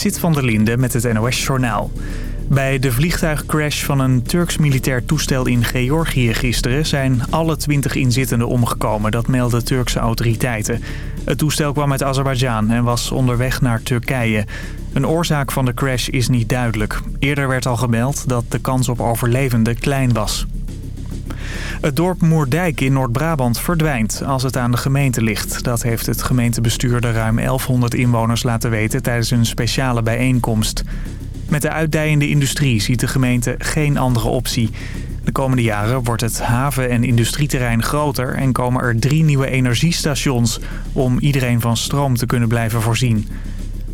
Sit van der Linde met het NOS-journaal. Bij de vliegtuigcrash van een Turks militair toestel in Georgië gisteren... zijn alle 20 inzittenden omgekomen, dat melden Turkse autoriteiten. Het toestel kwam uit Azerbeidzjan en was onderweg naar Turkije. Een oorzaak van de crash is niet duidelijk. Eerder werd al gemeld dat de kans op overlevenden klein was. Het dorp Moerdijk in Noord-Brabant verdwijnt als het aan de gemeente ligt. Dat heeft het gemeentebestuur de ruim 1100 inwoners laten weten tijdens een speciale bijeenkomst. Met de uitdijende industrie ziet de gemeente geen andere optie. De komende jaren wordt het haven- en industrieterrein groter... en komen er drie nieuwe energiestations om iedereen van stroom te kunnen blijven voorzien.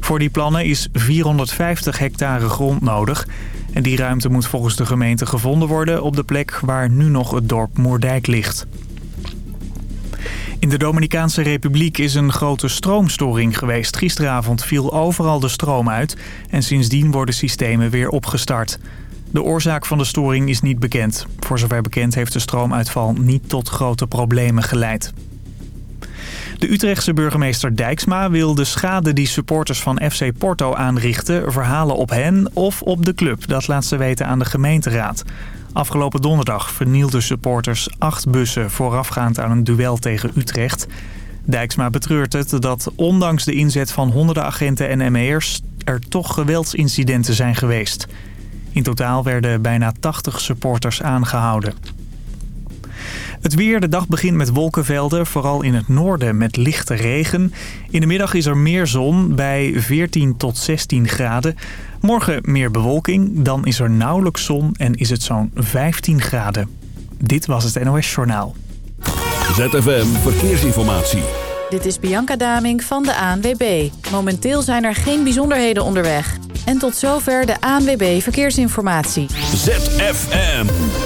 Voor die plannen is 450 hectare grond nodig... En die ruimte moet volgens de gemeente gevonden worden op de plek waar nu nog het dorp Moerdijk ligt. In de Dominicaanse Republiek is een grote stroomstoring geweest. Gisteravond viel overal de stroom uit en sindsdien worden systemen weer opgestart. De oorzaak van de storing is niet bekend. Voor zover bekend heeft de stroomuitval niet tot grote problemen geleid. De Utrechtse burgemeester Dijksma wil de schade die supporters van FC Porto aanrichten... verhalen op hen of op de club. Dat laat ze weten aan de gemeenteraad. Afgelopen donderdag vernielden supporters acht bussen voorafgaand aan een duel tegen Utrecht. Dijksma betreurt het dat ondanks de inzet van honderden agenten en ME'ers... er toch geweldsincidenten zijn geweest. In totaal werden bijna 80 supporters aangehouden. Het weer, de dag begint met wolkenvelden, vooral in het noorden met lichte regen. In de middag is er meer zon bij 14 tot 16 graden. Morgen meer bewolking, dan is er nauwelijks zon en is het zo'n 15 graden. Dit was het NOS Journaal. ZFM Verkeersinformatie. Dit is Bianca Daming van de ANWB. Momenteel zijn er geen bijzonderheden onderweg. En tot zover de ANWB Verkeersinformatie. ZFM.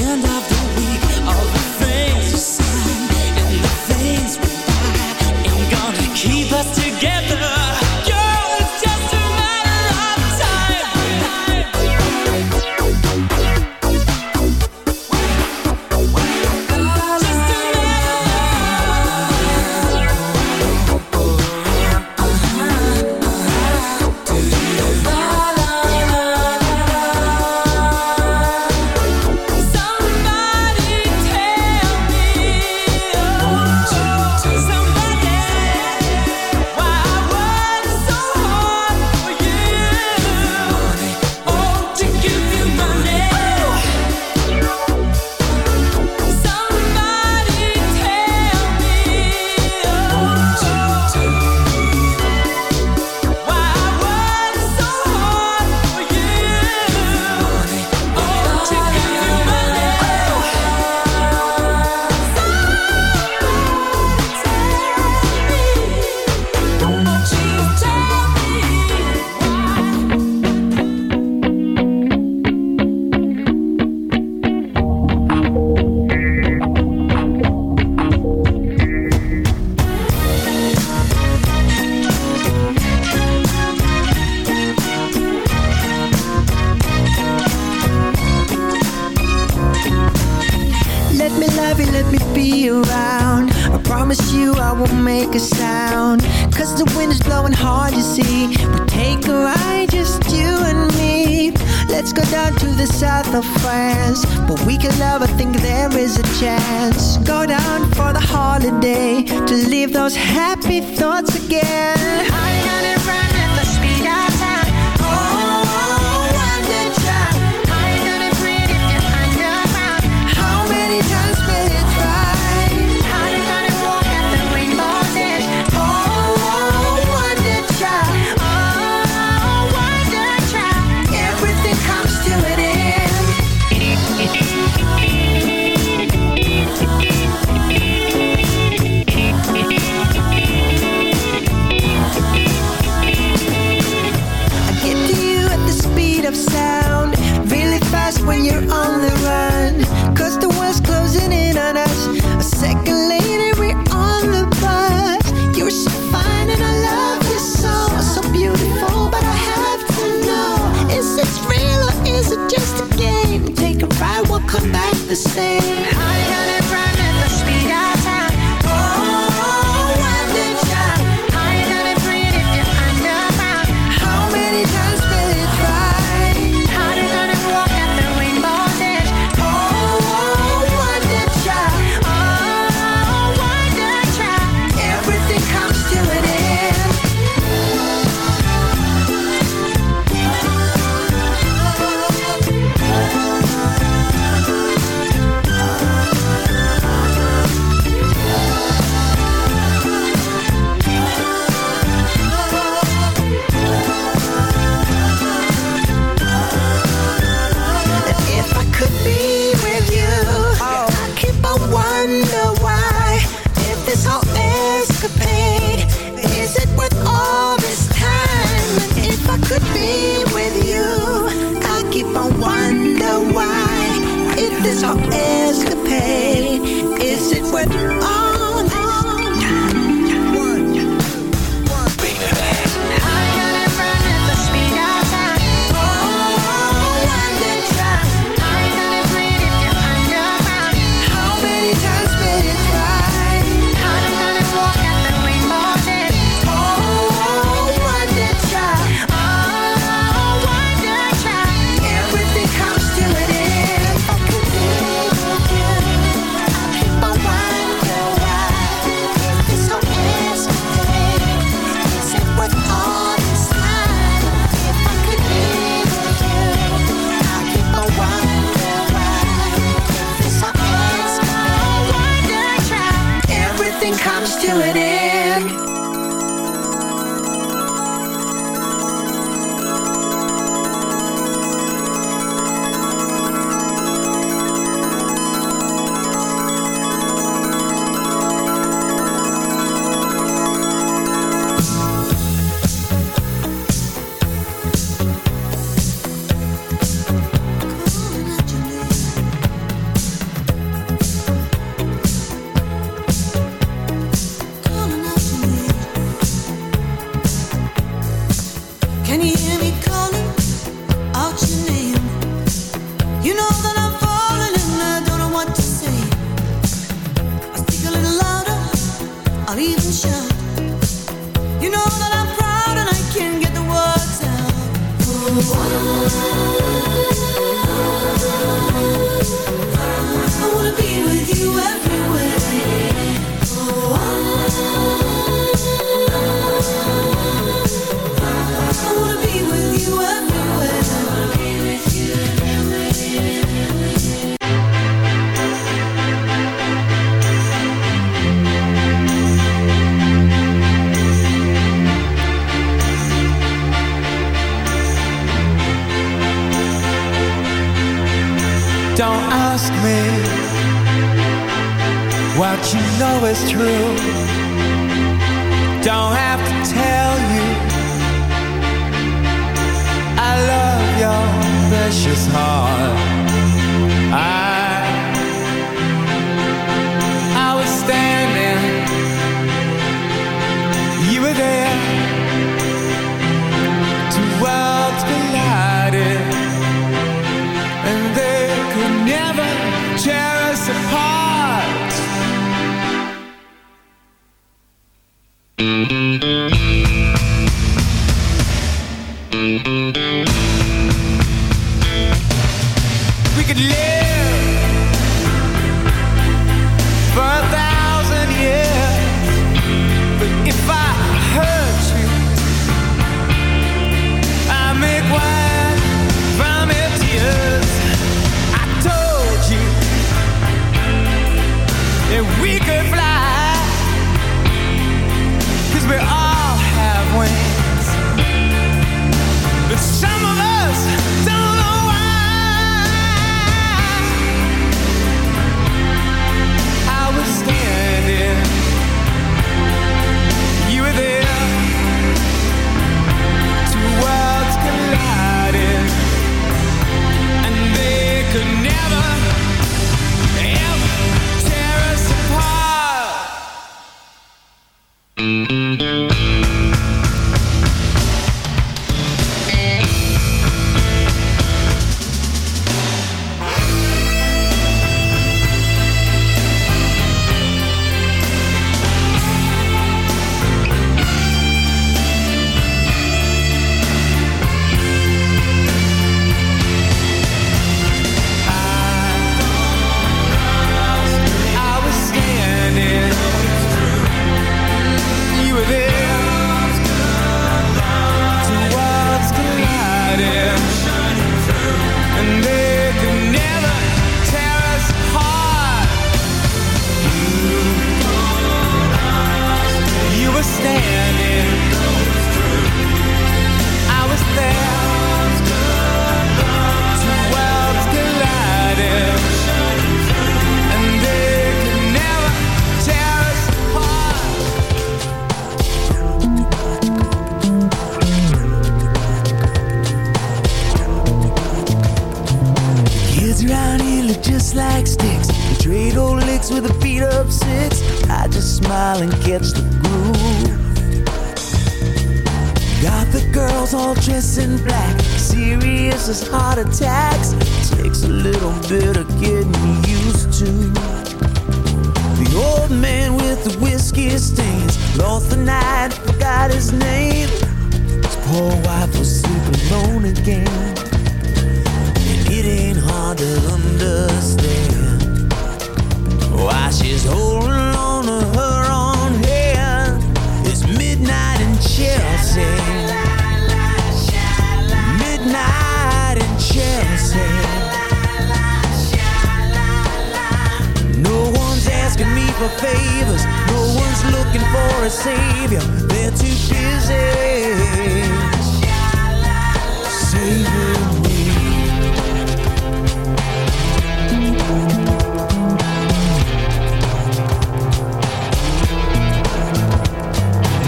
end of the thoughts If this whole escapade. Is it worth is true. to savior. They're too busy. Saving me.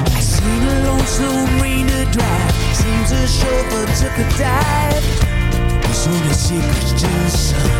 I seen a drive. Seems the chauffeur took a dive. His only secret's just.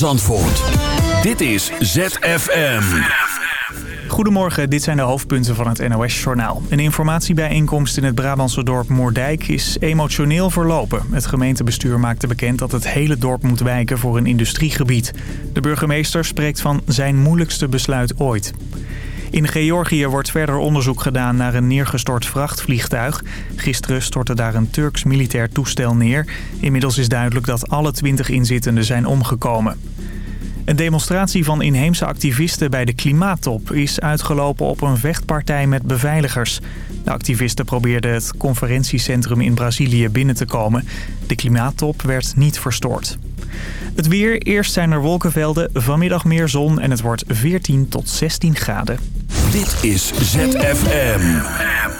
Zandvoort. Dit is ZFM. Goedemorgen, dit zijn de hoofdpunten van het NOS-journaal. Een informatiebijeenkomst in het Brabantse dorp Moerdijk is emotioneel verlopen. Het gemeentebestuur maakte bekend dat het hele dorp moet wijken voor een industriegebied. De burgemeester spreekt van zijn moeilijkste besluit ooit. In Georgië wordt verder onderzoek gedaan naar een neergestort vrachtvliegtuig. Gisteren stortte daar een Turks militair toestel neer. Inmiddels is duidelijk dat alle 20 inzittenden zijn omgekomen. Een demonstratie van inheemse activisten bij de klimaattop is uitgelopen op een vechtpartij met beveiligers. De activisten probeerden het conferentiecentrum in Brazilië binnen te komen. De klimaattop werd niet verstoord. Het weer, eerst zijn er wolkenvelden, vanmiddag meer zon en het wordt 14 tot 16 graden. Dit is ZFM.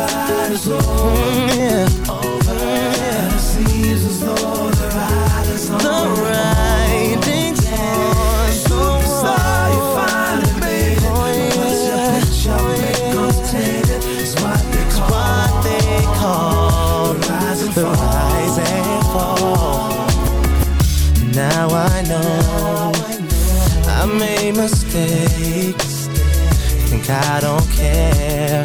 In life you the fight is over, yeah. over. Yeah. It seems as though the ride is on. The on. Superstar, you finally made it? Oh, but once your picture oh, becomes tainted. It's what they call, what they call the rise and the rise and fall. Now I know I made mistakes. Think I don't care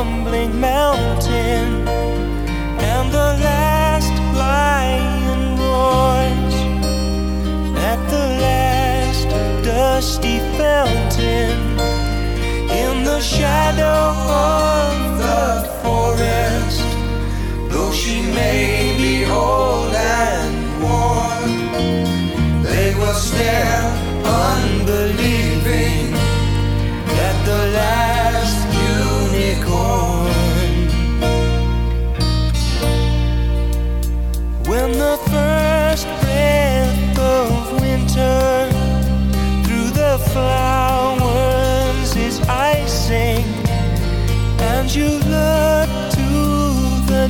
Crumbling mountain, and the last lion roars at the last dusty fountain, in the shadow of the forest, though she may be old and worn. They will stare,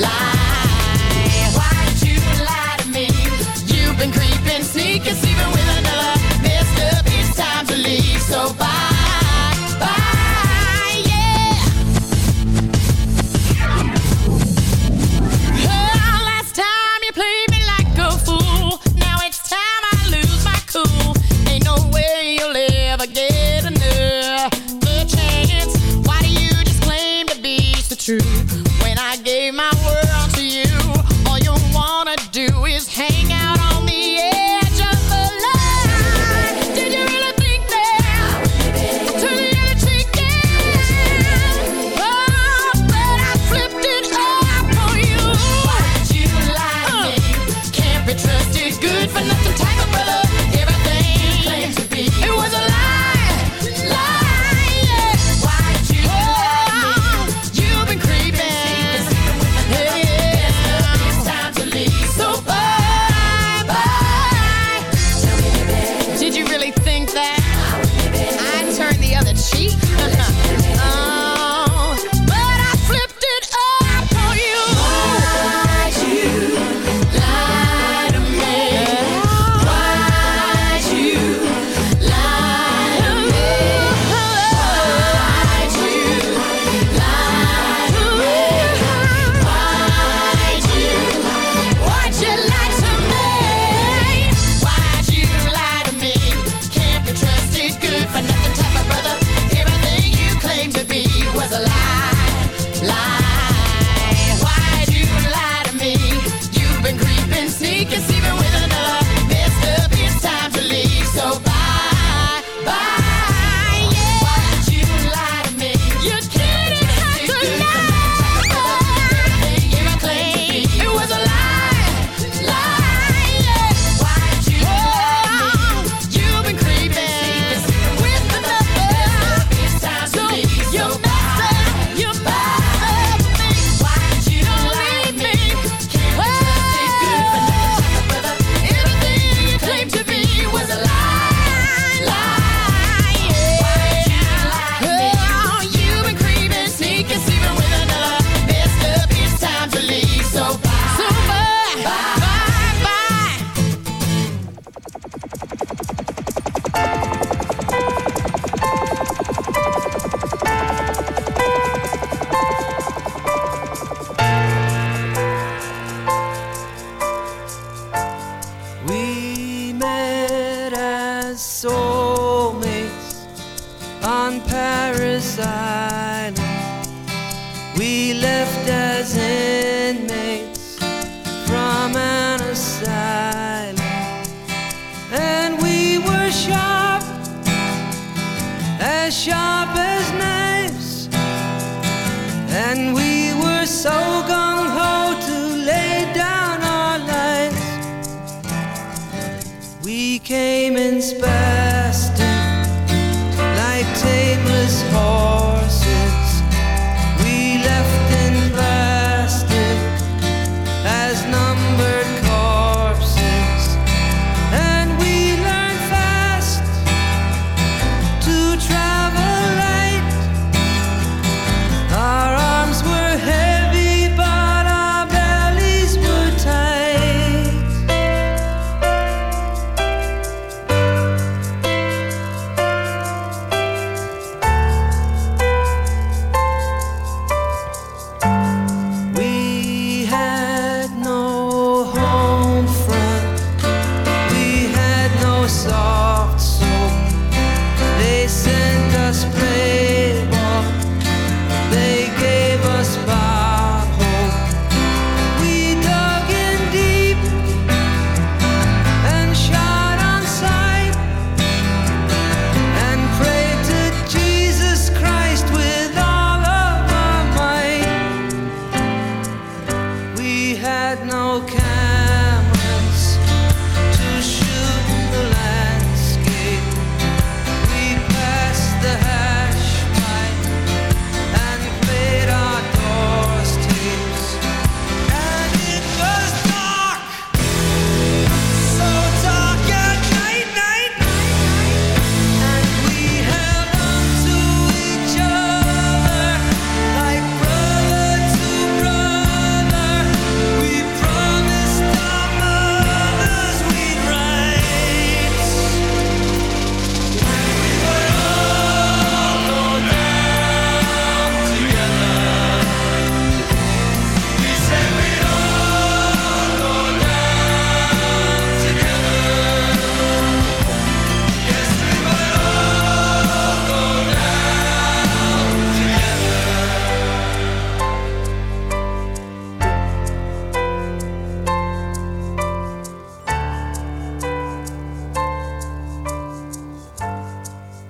life.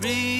Remember